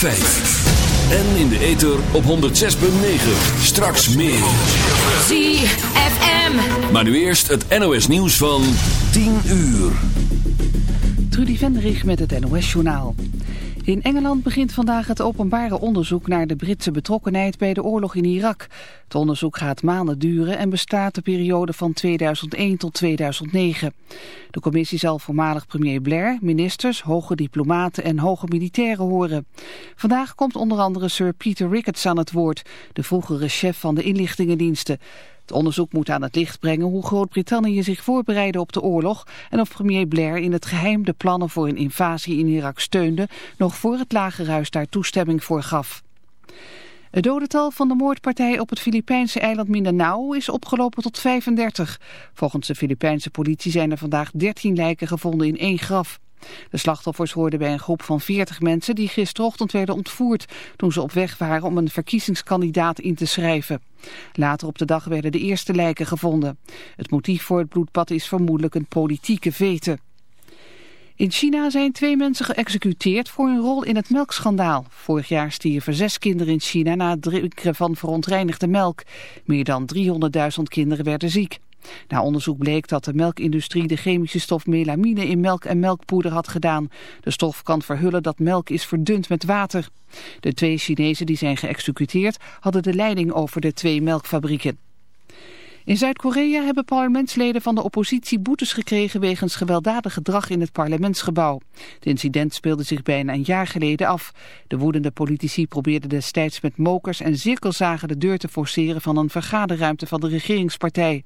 En in de ether op 106.9. Straks meer. ZFM. Maar nu eerst het NOS nieuws van 10 uur. Trudy Venderich met het NOS-journaal. In Engeland begint vandaag het openbare onderzoek naar de Britse betrokkenheid bij de oorlog in Irak. Het onderzoek gaat maanden duren en bestaat de periode van 2001 tot 2009. De commissie zal voormalig premier Blair, ministers, hoge diplomaten en hoge militairen horen. Vandaag komt onder andere Sir Peter Ricketts aan het woord, de vroegere chef van de inlichtingendiensten. Het onderzoek moet aan het licht brengen hoe Groot-Brittannië zich voorbereidde op de oorlog en of premier Blair in het geheim de plannen voor een invasie in Irak steunde, nog voor het lagerhuis daar toestemming voor gaf. Het dodental van de moordpartij op het Filipijnse eiland Mindanao is opgelopen tot 35. Volgens de Filipijnse politie zijn er vandaag 13 lijken gevonden in één graf. De slachtoffers hoorden bij een groep van 40 mensen die gisterochtend werden ontvoerd toen ze op weg waren om een verkiezingskandidaat in te schrijven. Later op de dag werden de eerste lijken gevonden. Het motief voor het bloedbad is vermoedelijk een politieke vete. In China zijn twee mensen geëxecuteerd voor hun rol in het melkschandaal. Vorig jaar stierven zes kinderen in China na het drinken van verontreinigde melk. Meer dan 300.000 kinderen werden ziek. Na onderzoek bleek dat de melkindustrie de chemische stof melamine in melk en melkpoeder had gedaan. De stof kan verhullen dat melk is verdund met water. De twee Chinezen die zijn geëxecuteerd hadden de leiding over de twee melkfabrieken. In Zuid-Korea hebben parlementsleden van de oppositie boetes gekregen wegens gewelddadig gedrag in het parlementsgebouw. Het incident speelde zich bijna een jaar geleden af. De woedende politici probeerden destijds met mokers en cirkelzagen de deur te forceren van een vergaderruimte van de regeringspartij.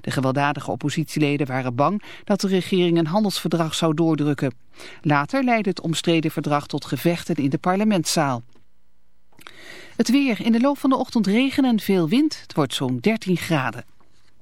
De gewelddadige oppositieleden waren bang dat de regering een handelsverdrag zou doordrukken. Later leidde het omstreden verdrag tot gevechten in de parlementszaal. Het weer. In de loop van de ochtend regen en veel wind. Het wordt zo'n 13 graden.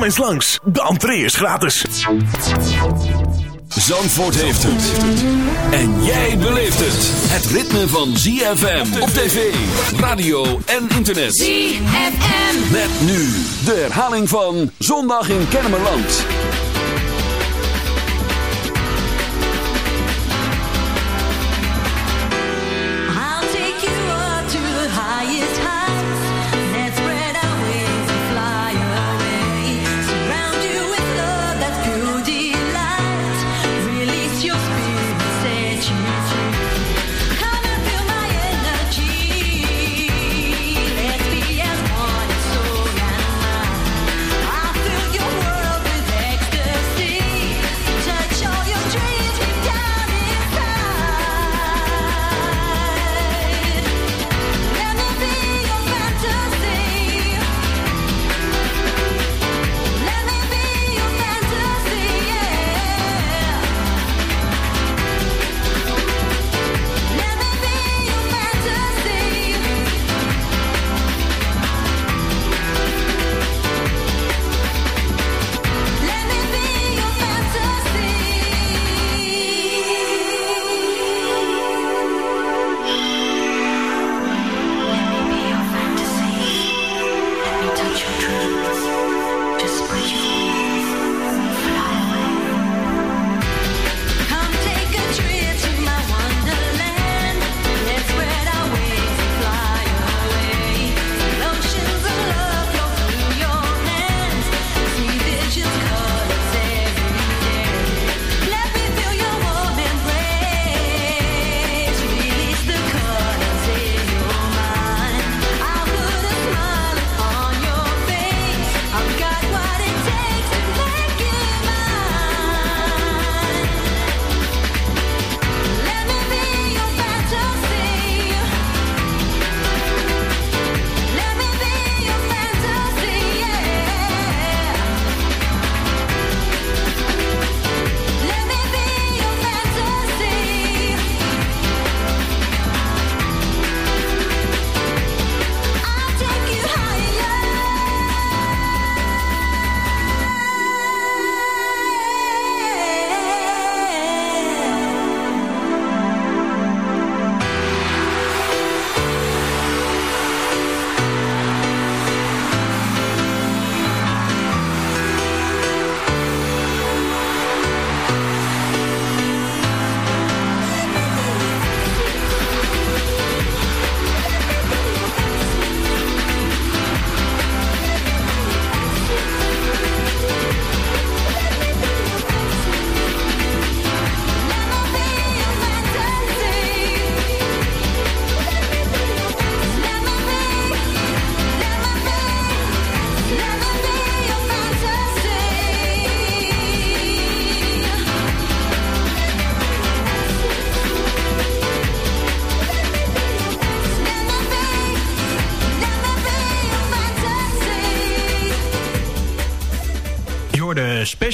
Kom eens langs, de entree is gratis. Zandvoort heeft het. En jij beleeft het. Het ritme van ZFM op tv, radio en internet. ZFM. Met nu de herhaling van Zondag in Kennemerland.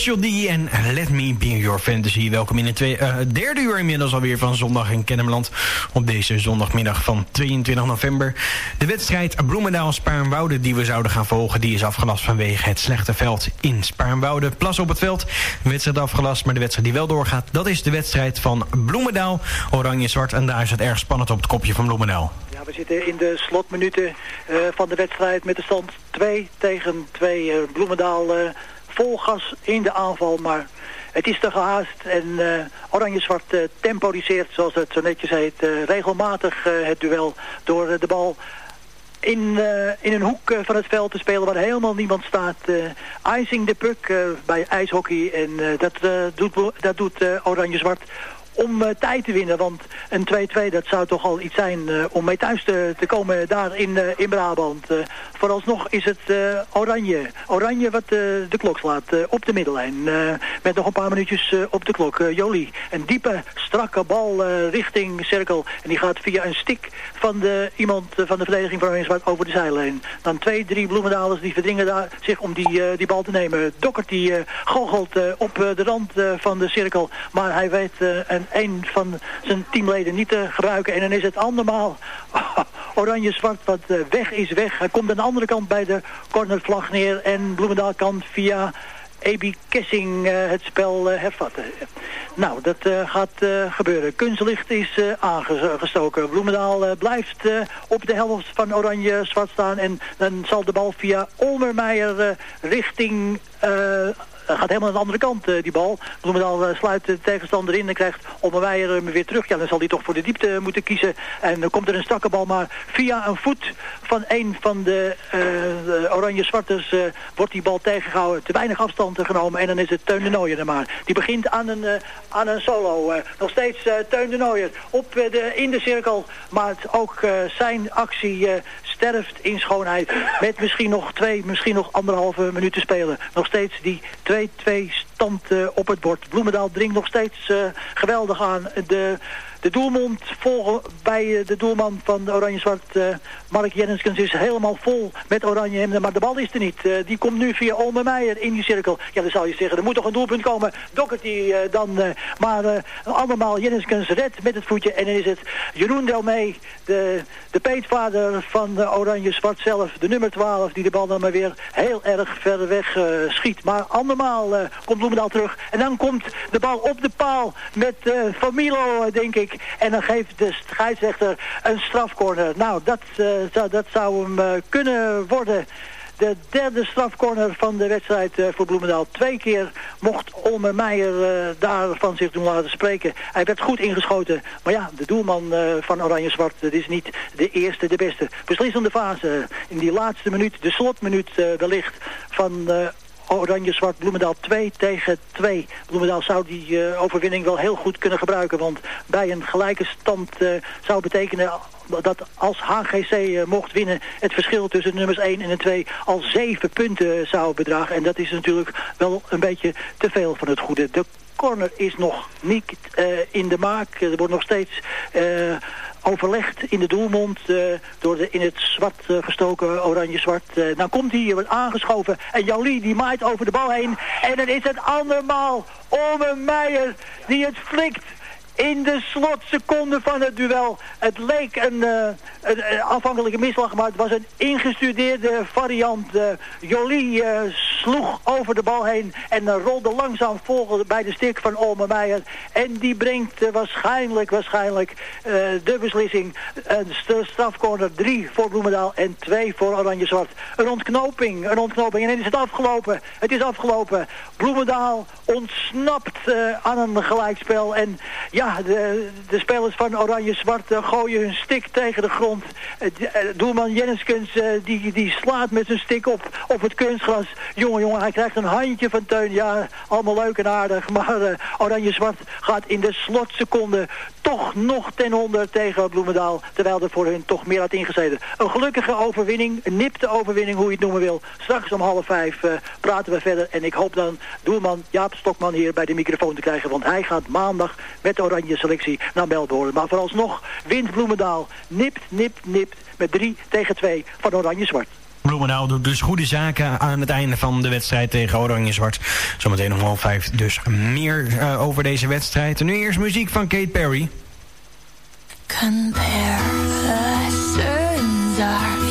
Special en Let Me Be Your Fantasy. Welkom in het uh, derde uur inmiddels alweer van zondag in Kennemerland. Op deze zondagmiddag van 22 november. De wedstrijd Bloemendaal-Spaarnwoude die we zouden gaan volgen... die is afgelast vanwege het slechte veld in Spaarnwoude. Plas op het veld, wedstrijd afgelast. Maar de wedstrijd die wel doorgaat, dat is de wedstrijd van Bloemendaal. Oranje-zwart en daar is het erg spannend op het kopje van Bloemendaal. Ja, we zitten in de slotminuten uh, van de wedstrijd met de stand 2 tegen 2. Uh, Bloemendaal vol gas in de aanval, maar het is te gehaast. En Oranje-Zwart temporiseert, zoals het zo netjes heet, regelmatig het duel door de bal in, in een hoek van het veld te spelen waar helemaal niemand staat. Icing de puck bij ijshockey en dat doet, dat doet Oranje-Zwart om uh, tijd te winnen. Want een 2-2 dat zou toch al iets zijn uh, om mee thuis te, te komen daar in, uh, in Brabant. vooralsnog is het Oranje. Oranje wat de klok slaat op de middellijn. met nog een paar minuutjes op de klok. Jolie, een diepe, strakke bal richting cirkel. En die gaat via een stick van de, iemand van de verdediging van Oranje over de zijlijn. Dan twee, drie bloemendalers die verdringen daar zich om die, die bal te nemen. Dokkert die goochelt op de rand van de cirkel. Maar hij weet een een van zijn teamleden niet te gebruiken. En dan is het andermaal oranje-zwart wat uh, weg is weg. Hij komt aan de andere kant bij de cornervlag neer. En Bloemendaal kan via Ebi Kessing uh, het spel uh, hervatten. Nou, dat gaat gebeuren. Kunstlicht is aangestoken. Bloemendaal blijft op de helft van oranje-zwart staan. En dan zal de bal via Olmermeijer richting gaat helemaal aan de andere kant, uh, die bal. Bloemendaal uh, sluit de tegenstander in en krijgt Ommerweijer hem weer terug. Ja, dan zal hij toch voor de diepte moeten kiezen. En dan komt er een strakke bal, maar via een voet van een van de, oranje-zwarters wordt die bal tegengehouden. Te weinig afstand genomen en dan is het Teun de Nooier er maar. Die begint aan een, aan een solo. nog steeds Teun de Nooier op de, in de cirkel. Maar ook zijn actie sterft in schoonheid. Met misschien nog twee, misschien nog anderhalve minuten spelen. Nog steeds die 2-2 stand op het bord. Bloemendaal dringt nog steeds uh, geweldig aan. De de doelmond vol bij eh, de doelman van Oranje-Zwart, uh, Mark Jenniskens, is helemaal vol met oranje hemden. Maar de bal is er niet. Uh, die komt nu via Olme Meijer in die cirkel. Ja, dan zou je zeggen, er moet toch een doelpunt komen. Doherty dan. maar allemaal Jenniskens redt met het voetje. En dan is het Jeroen Delmee, de, de peetvader van Oranje-Zwart zelf. De nummer 12, die de bal dan maar weer heel erg ver weg schiet. Maar andermaal komt Bloemendaal terug. En dan komt de bal op de paal met Van Milo, denk ik. En dan geeft de scheidsrechter een strafcorner. Nou, dat, uh, zou, dat zou hem uh, kunnen worden. De derde strafcorner van de wedstrijd uh, voor Bloemendaal. Twee keer mocht Olmer Meijer daarvan zich doen laten spreken. Hij werd goed ingeschoten. Maar ja, de doelman van Oranje-Zwart, dat is niet de eerste, de beste. Beslissende fase in die laatste minuut, de slotminuut wellicht van Oranje-Zwart Bloemendaal 2 tegen 2. Bloemendaal zou die uh, overwinning wel heel goed kunnen gebruiken. Want bij een gelijke stand uh, zou betekenen dat als HGC eh, mocht winnen... het verschil tussen nummers 1 en de 2 al 7 punten zou bedragen. En dat is natuurlijk wel een beetje te veel van het goede. De corner is nog niet in de maak. Er wordt nog steeds overlegd in de doelmond uh, door de in het zwart gestoken oranje-zwart. Dan komt hij, wordt aangeschoven en Jolie die maait over de bal heen. En dan is het andermaal Ome Meijer die het flikt in de slotseconde van het duel. Het leek een, een, een, afhankelijke misslag, maar het was een ingestudeerde variant. Uh, Jolie sloeg over de bal heen en rolde langzaam vol bij de stik van Olme Meijer. En die brengt waarschijnlijk, waarschijnlijk de beslissing. Een strafcorner 3 voor Bloemendaal en 2 voor Oranje-Zwart. Een ontknoping, een ontknoping. En dan is het afgelopen. Het is afgelopen. Bloemendaal ontsnapt aan een gelijkspel. En ja, de, de spelers van Oranje-Zwart uh, gooien hun stick tegen de grond. Uh, doelman Jenniskens die, die slaat met zijn stick op, op het kunstgras. Jongen, jongen, hij krijgt een handje van Teun. Ja, allemaal leuk en aardig. Maar Oranje-Zwart gaat in de slotseconde toch nog ten onder tegen Bloemendaal. Terwijl er voor hun toch meer had ingezeten. Een gelukkige overwinning, een nipte overwinning, hoe je het noemen wil. Straks om half vijf praten we verder. En ik hoop dan doelman Jaap Stokman hier bij de microfoon te krijgen. Want hij gaat maandag met Oranje oranje selectie naar Melbourne. Maar vooralsnog wint Bloemendaal. Nipt, nipt, nipt met 3 tegen 2 van Oranje-Zwart. Bloemendaal doet dus goede zaken aan het einde van de wedstrijd tegen Oranje-Zwart. Zometeen om half vijf dus meer eh, over deze wedstrijd. En nu eerst muziek van Kate Perry. Comparisons are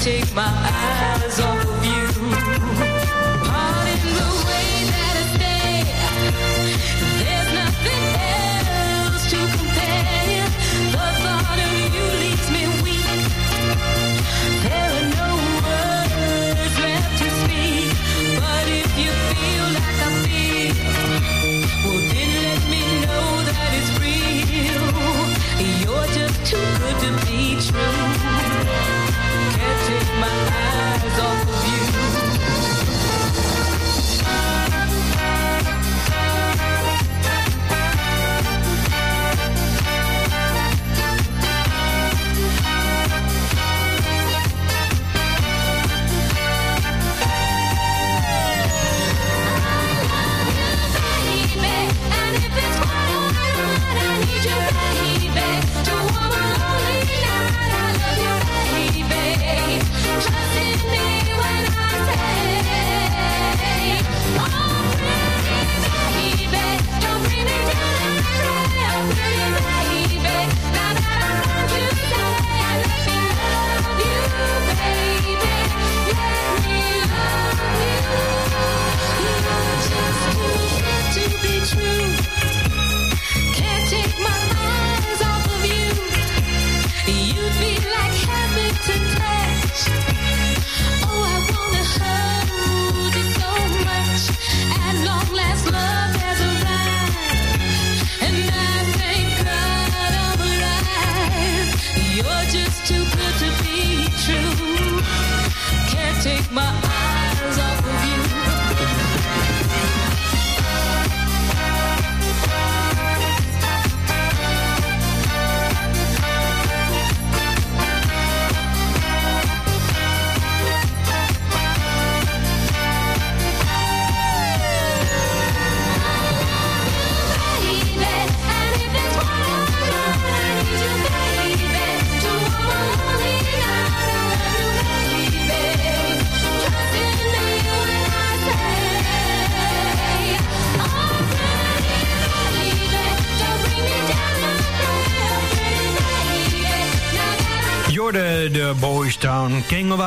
take my eyes off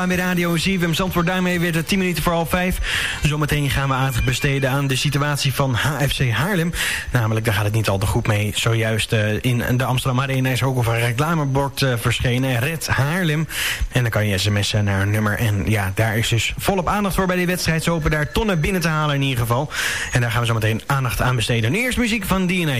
Kengelbaan bij Radio ZFM Zandvoort. Daarmee weer de 10 minuten voor half 5. Zometeen gaan we aandacht besteden aan de situatie van HFC Haarlem. Namelijk, daar gaat het niet al te goed mee. Zojuist eh, in de Amsterdam Arena is ook een reclamebord eh, verschenen. Red Haarlem. En dan kan je sms'en naar een nummer. En ja, daar is dus volop aandacht voor bij die wedstrijd. Ze hopen daar tonnen binnen te halen in ieder geval. En daar gaan we zo meteen aandacht aan besteden. Eerst muziek van DNA.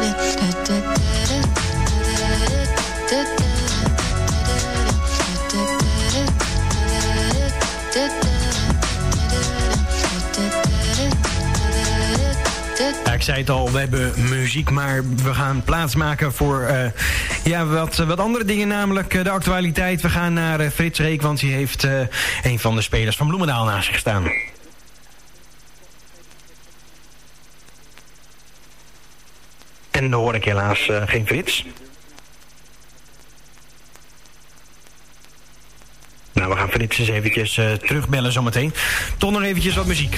ik zei het al, we hebben muziek, maar we gaan plaatsmaken voor eh, ja, wat, wat andere dingen, namelijk eh, de actualiteit. We gaan naar eh, Frits Reek, want hij heeft een van de spelers van Bloemendaal naast zich staan. En dan hoor ik helaas geen Frits. Nou, we gaan Frits eens eventjes terugbellen zometeen. Toch nog eventjes wat muziek.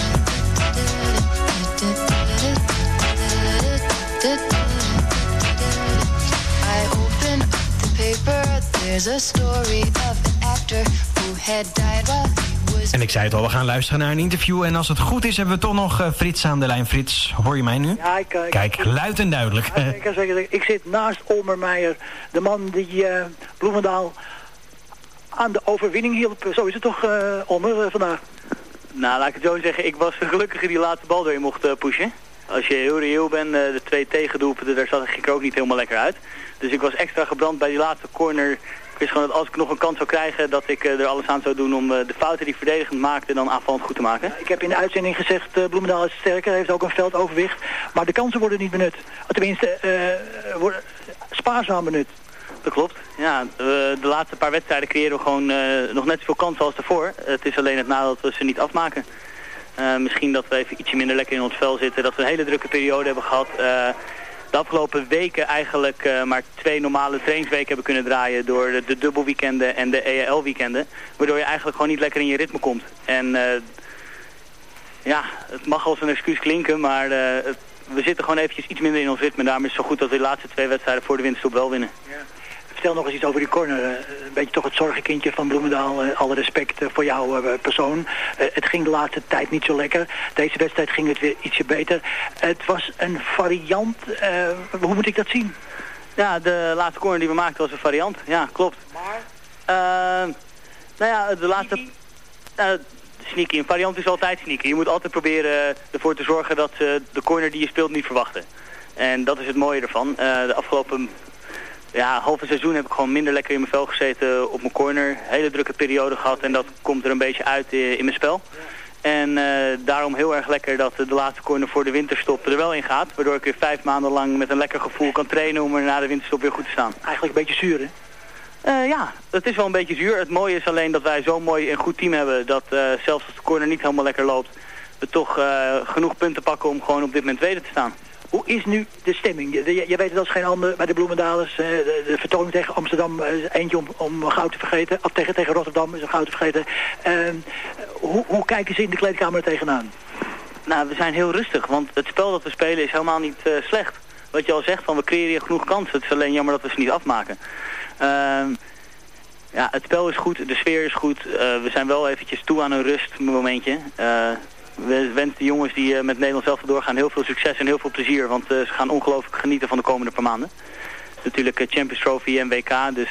There's a story of an actor who had died while he was. En ik zei het al, we gaan luisteren naar een interview. En als het goed is, hebben we toch nog eh, Frits aan de lijn. Frits, hoor je mij nu? Ja, ik, eh, Kijk, luid en duidelijk. Ja, zeker, zeker. Ik zit naast Olmer Meijer, de man die eh, Bloemendaal aan de overwinning hielp. Zo is het toch, eh Olmer, eh, vandaag? Nou, laat ik het zo zeggen. Ik was de gelukkige die die laatste bal erin mocht eh, pushen. Als je heel reëel bent, eh, de twee tegendoelpunten, daar zat ik er ook niet helemaal lekker uit. Dus ik was extra gebrand bij die laatste corner. Is gewoon dat als ik nog een kans zou krijgen, dat ik eh, er alles aan zou doen om eh, de fouten die verdedigend maakte dan aanvallend goed te maken. Ik heb in de uitzending gezegd, eh, Bloemendaal is sterker, heeft ook een veldoverwicht. Maar de kansen worden niet benut. Tenminste, worden spaarzaam benut. Dat klopt. Ja, de laatste paar wedstrijden creëren we gewoon nog net zoveel kansen als daarvoor. Het is alleen het nadeel dat we ze niet afmaken. Misschien dat we even ietsje minder lekker in ons vel zitten. Dat we een hele drukke periode hebben gehad. Eh, de afgelopen weken eigenlijk eh, maar twee normale trainingsweken hebben kunnen draaien door de, de dubbelweekenden en de EAL-weekenden. Waardoor je eigenlijk gewoon niet lekker in je ritme komt. En eh, ja, het mag als een excuus klinken, maar eh, we zitten gewoon eventjes iets minder in ons ritme. Daarom is het zo goed dat we de laatste twee wedstrijden voor de winterstop wel winnen. Vertel nog eens iets over die corner. Eh, Een beetje toch het zorgenkindje van Bloemendaal. Eh, Alle respect eh, voor jouw persoon. Het ging de laatste tijd niet zo lekker. Deze wedstrijd ging het weer ietsje beter. Het was een variant. hoe moet ik dat zien? Ja, de laatste corner die we maakten was een variant. Ja, klopt. Maar? nou ja, de laatste... Uh, sneaky. Een variant is altijd sneaky. Je moet altijd proberen ervoor te zorgen dat ze de corner die je speelt niet verwachten. En dat is het mooie ervan. De afgelopen ja, halve seizoen heb ik gewoon minder lekker in mijn vel gezeten op mijn corner. Hele drukke periode gehad en dat komt er een beetje uit eh, in mijn spel. En eh, daarom heel erg lekker dat de laatste corner voor de winterstop er wel in gaat. Waardoor ik weer vijf maanden lang met een lekker gevoel kan trainen om er na de winterstop weer goed te staan. Eigenlijk een beetje zuur, hè? Eh, ja, het is wel een beetje zuur. Het mooie is alleen dat wij zo'n mooi en goed team hebben dat zelfs als de corner niet helemaal lekker loopt, we toch genoeg punten pakken om gewoon op dit moment tweede te staan. Hoe is nu de stemming? Je, je- weet het als geen ander bij de Bloemendalers. eh, de, de vertoning tegen Amsterdam eh, is eentje om, om goud te vergeten. Of tegen, tegen Rotterdam is een goud te vergeten. Ehm, hoe, hoe kijken ze in de kleedkamer er tegenaan? Nou, we zijn heel rustig, want het spel dat we spelen is helemaal niet eh, slecht. Wat je al zegt, van we creëren genoeg kansen. Het is alleen jammer dat we ze niet afmaken. Ehm, ja, het spel is goed, de sfeer is goed. We zijn wel eventjes toe aan een rustmomentje. We wensen de jongens die eh, met Nederland zelf doorgaan heel veel succes en heel veel plezier. Want eh, ze gaan ongelooflijk genieten van de komende paar maanden. Natuurlijk eh, Champions Trophy en WK, dus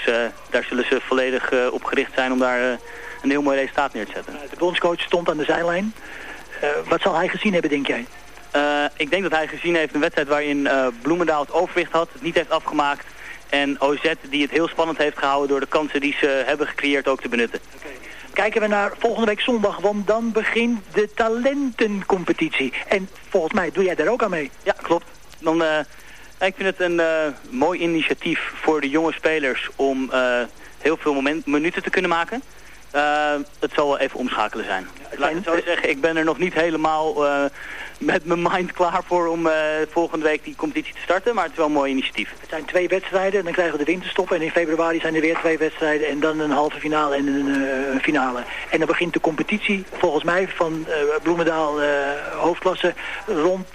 daar zullen ze volledig op gericht zijn om daar een heel mooi resultaat neer te zetten. De bondscoach stond aan de zijlijn. Wat zal hij gezien hebben, denk jij? Ik denk dat hij gezien heeft een wedstrijd waarin Bloemendaal het overwicht had, het niet heeft afgemaakt. En OZ die het heel spannend heeft gehouden door de kansen die ze hebben gecreëerd ook te benutten. Kijken we naar volgende week zondag, want dan begint de talentencompetitie. En volgens mij doe jij daar ook aan mee. Ja, klopt. Dan, eh, ik vind het een eh, mooi initiatief voor de jonge spelers om eh, heel veel minuten te kunnen maken. Eh, het zal wel even omschakelen zijn. Laat ik het zo zeggen, ik ben er nog niet helemaal eh, met mijn mind klaar voor om eh, volgende week die competitie te starten. Maar het is wel een mooi initiatief. Het zijn twee wedstrijden en dan krijgen we de winterstop. En in februari zijn er weer twee wedstrijden en dan een halve finale en een finale. En dan begint de competitie volgens mij van Bloemendaal hoofdklasse rond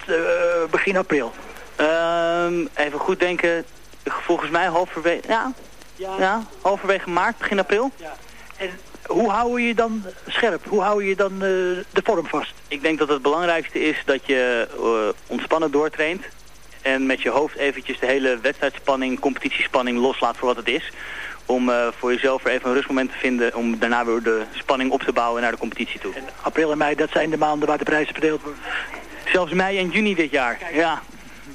begin april. Ehm, even goed denken. Volgens mij halverwege, ja, ja. halverwege maart, begin april. En hoe hou je je dan scherp? Hoe hou je dan eh, de vorm vast? Ik denk dat het belangrijkste is dat je eh, ontspannen doortraint. En met je hoofd eventjes de hele wedstrijdspanning, competitiespanning loslaat voor wat het is. Om eh, voor jezelf weer even een rustmoment te vinden om daarna weer de spanning op te bouwen naar de competitie toe. April en mei, dat zijn de maanden waar de prijzen verdeeld worden. Zelfs mei en juni dit jaar, ja.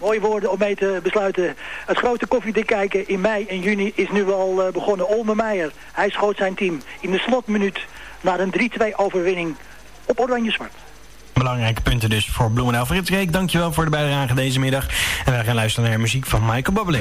Mooie woorden om mee te besluiten. Het grote koffiedik kijken in mei en juni is nu al eh, begonnen. Olme Meijer, hij schoot zijn team in de slotminuut naar een 3-2 overwinning op Oranje-Zwart. Belangrijke punten dus voor Bloemendaal. Frits Reek, dankjewel voor de bijdrage deze middag. En wij gaan luisteren naar muziek van Michael Bublé.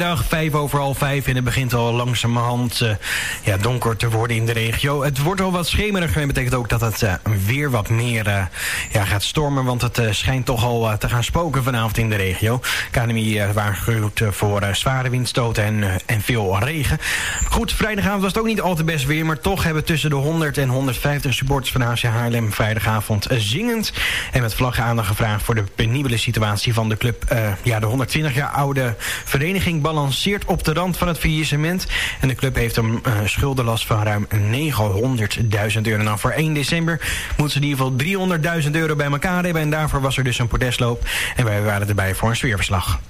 Vijf over half vijf. En het begint al langzamerhand uh, ja, donker te worden in de regio. Het wordt al wat schemerig. En betekent ook dat het uh, weer wat meer uh, ja, gaat stormen. Want het schijnt toch al te gaan spoken vanavond in de regio. KNMI waarschuwt voor zware windstoten en, en veel regen. Goed, vrijdagavond was het ook niet al te best weer. Maar toch hebben tussen de 100 en 150 supporters van HC Haarlem vrijdagavond zingend. En met vlaggen aandacht gevraagd voor de penibele situatie van de club. ja, de 120 jaar oude vereniging balanceert op de rand van het faillissement. En de club heeft een uh, schuldenlast van ruim 900.000 euro. Nou, voor 1 december moeten ze in ieder geval 300.000 euro bij elkaar hebben. En daarvoor was er dus een protestloop. En wij waren erbij voor een sfeerverslag.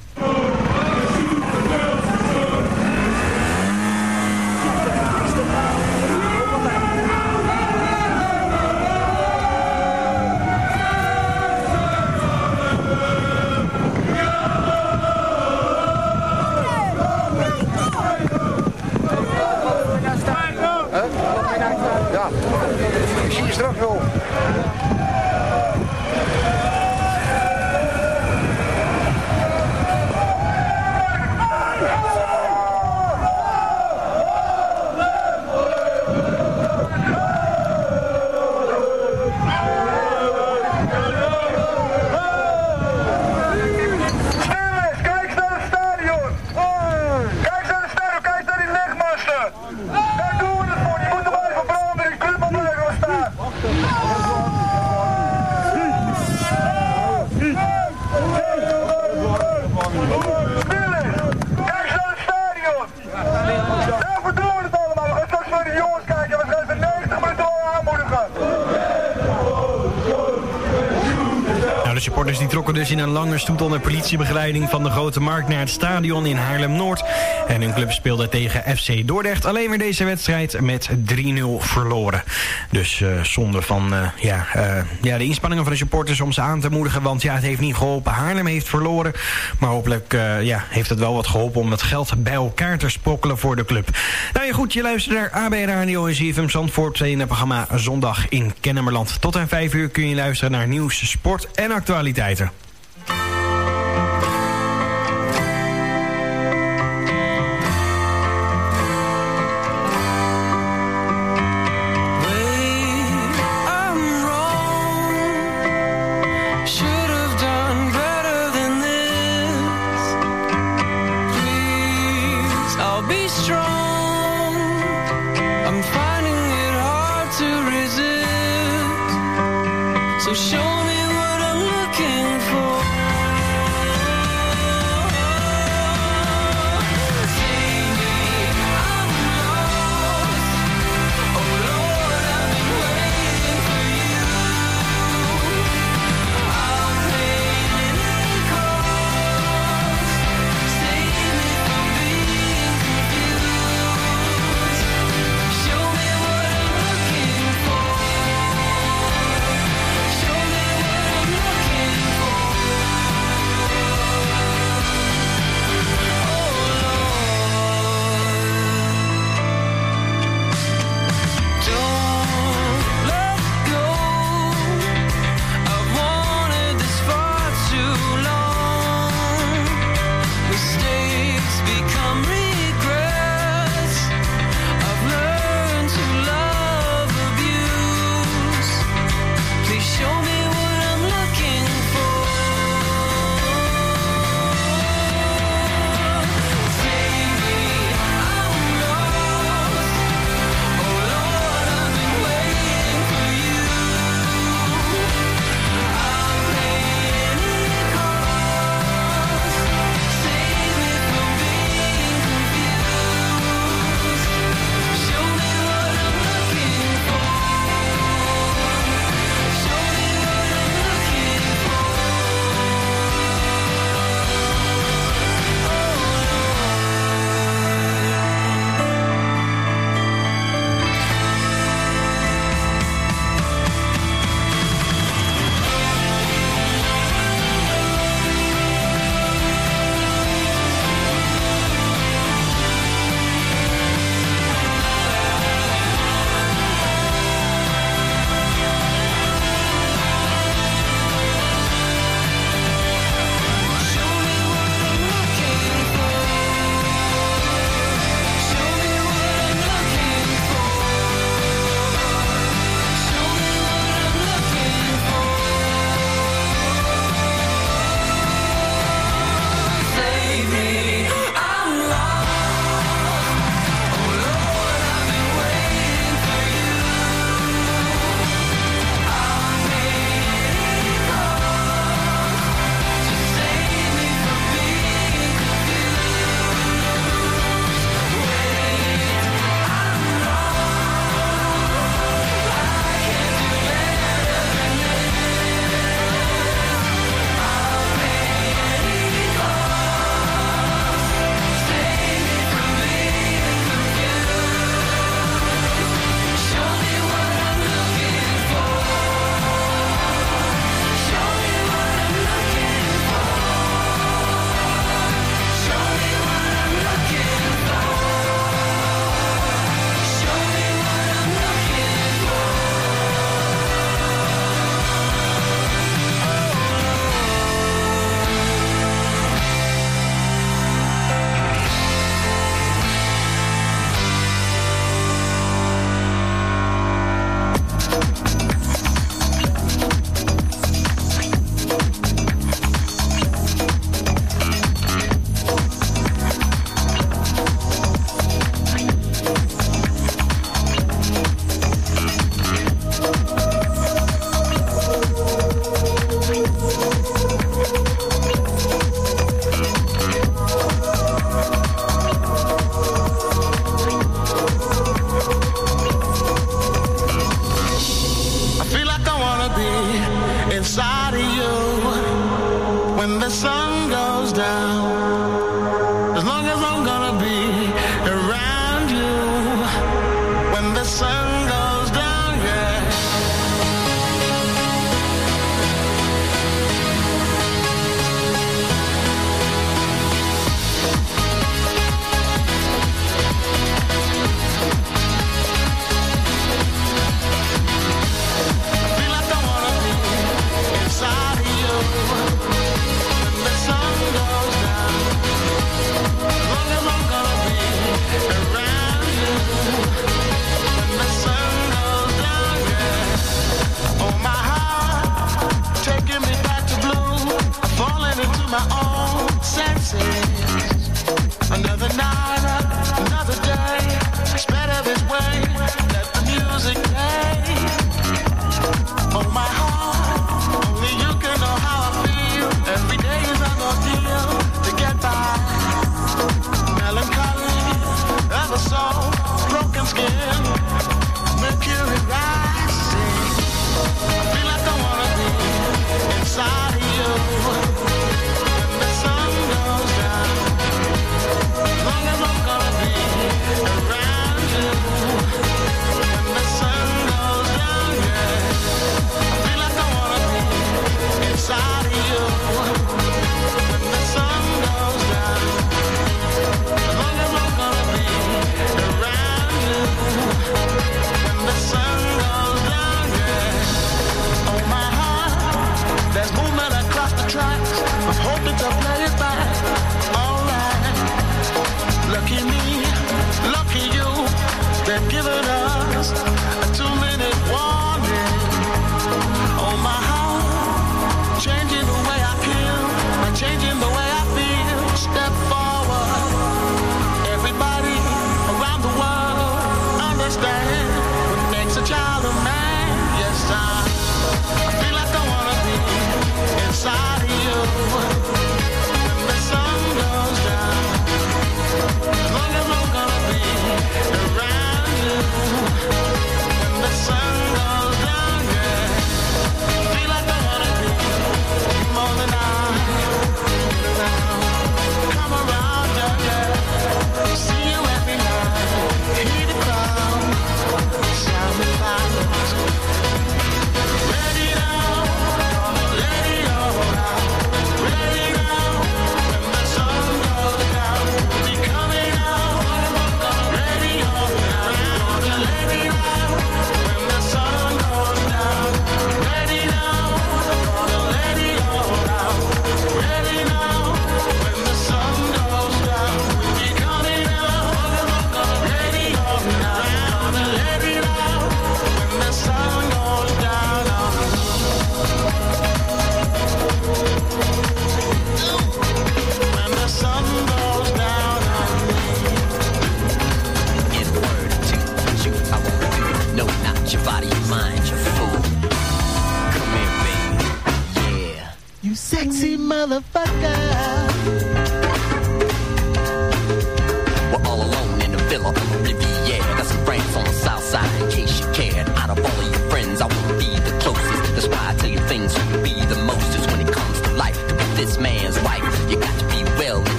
Dus in een lange stoet onder politiebegeleiding van de Grote Markt naar het stadion in Haarlem-Noord. En hun club speelde tegen FC Dordrecht. Alleen weer deze wedstrijd met 3-0 verloren. Dus uh, zonde van uh, ja, uh, ja, de inspanningen van de supporters om ze aan te moedigen. Want ja, het heeft niet geholpen. Haarlem heeft verloren. Maar hopelijk ja, heeft het wel wat geholpen om het geld bij elkaar te sprokkelen voor de club. Nou ja, goed, je luistert naar AB Radio en ZFM Zandvoort in het programma Zondag in Kennemerland. Tot aan 5 uur kun je luisteren naar nieuws, sport en actualiteiten.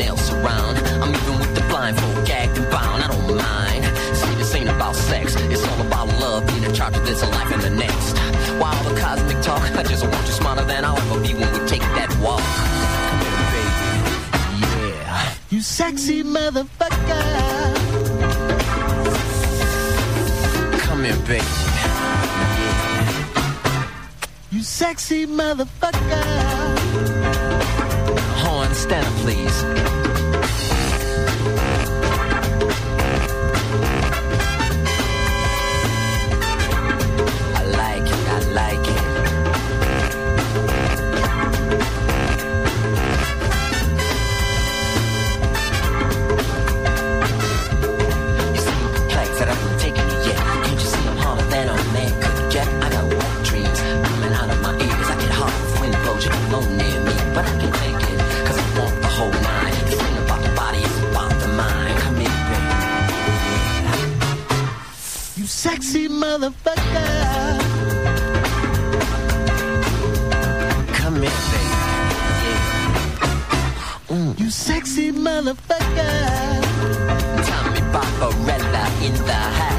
else around. I'm even with the blindfold, gagged and bound. I don't mind. See, this ain't about sex. It's all about love, being in charge of this life and the next. While all the cosmic talk, I just want you smarter than I'll ever be when we take that walk. Baby, yeah. You sexy motherfucker. Come here, baby. Yeah. You sexy motherfucker. Stand up, please. motherfucker. Tommy Barbarella in the house.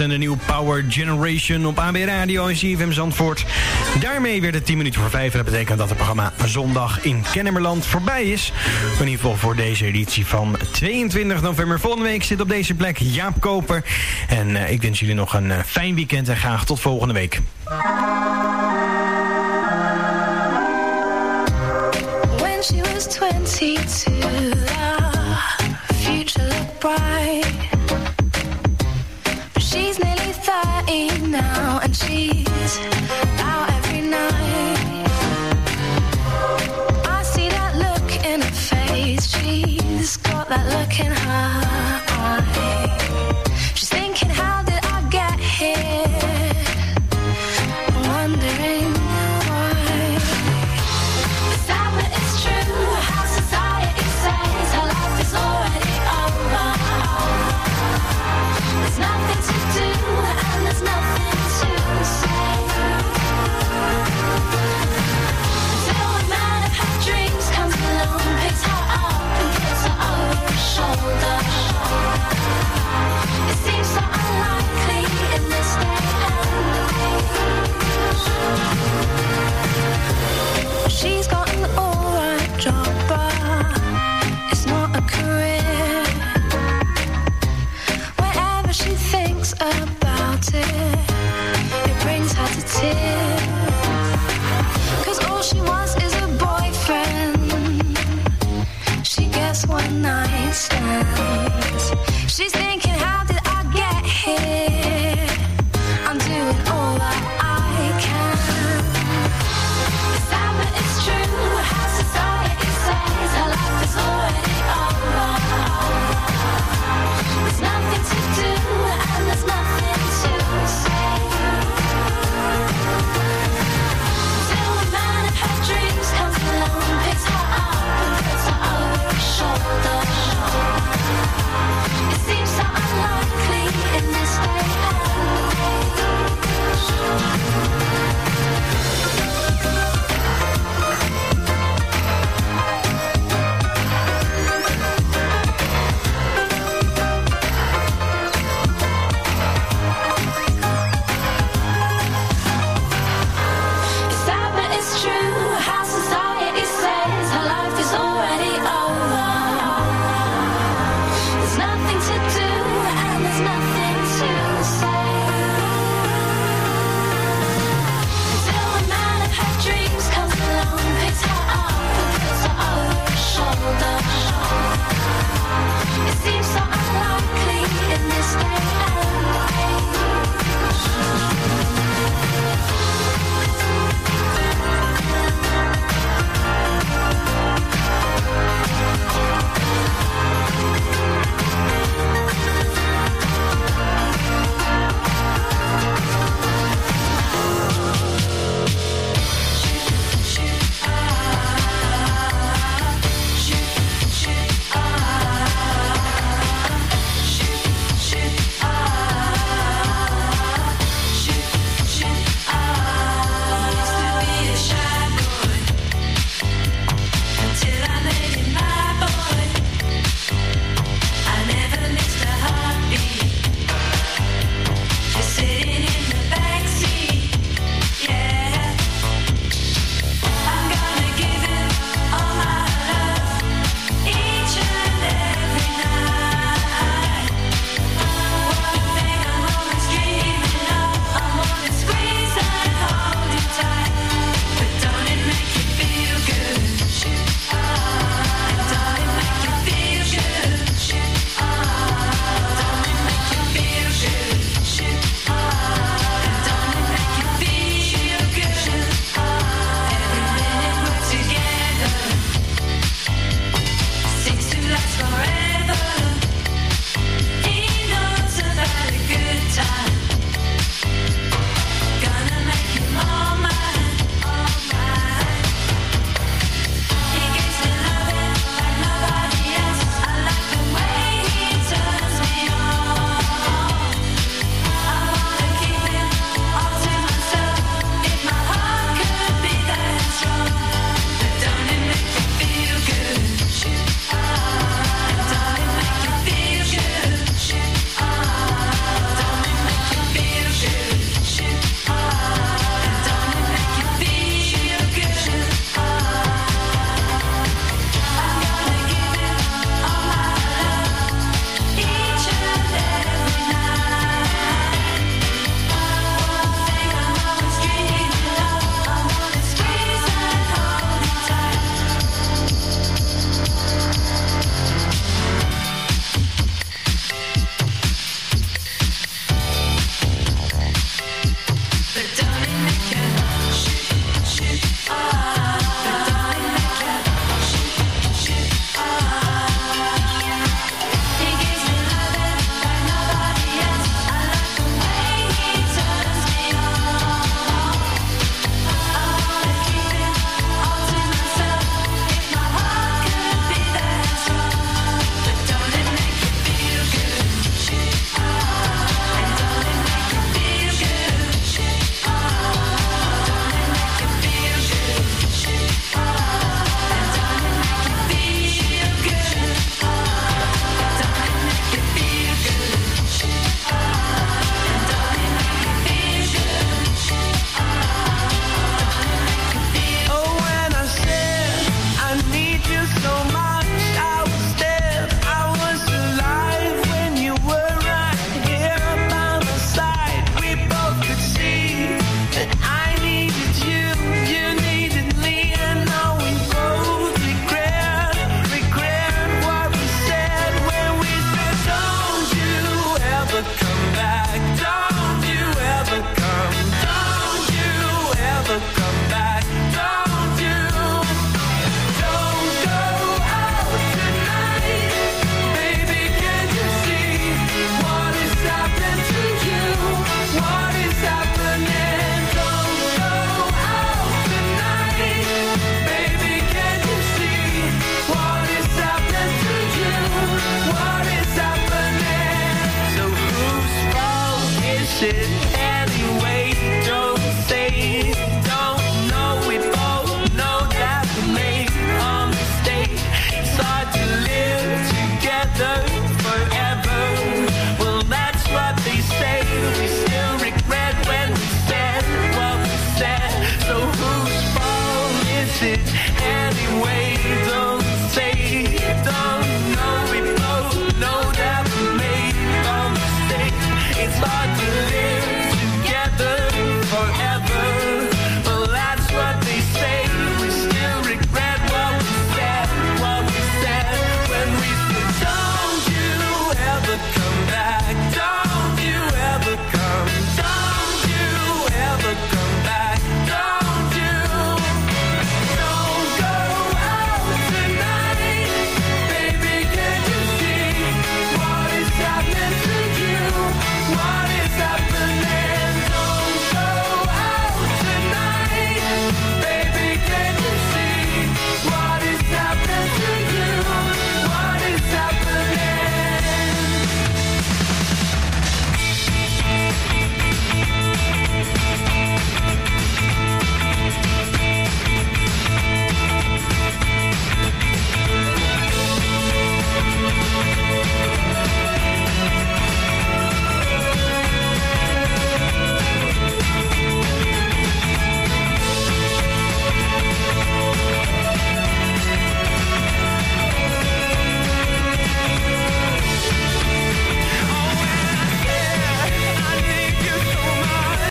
en de nieuwe Power Generation op AB Radio en CFM Zandvoort. Daarmee werd het 10 minuten voor 5. En dat betekent dat het programma Zondag in Kennemerland voorbij is. In ieder geval voor deze editie van 22 november. Volgende week zit op deze plek Jaap Koper. En eh, ik wens jullie nog een eh, fijn weekend en graag tot volgende week. When she was 22, future bright. now and she's out every night. I see that look in her face. She's got that look in her. sit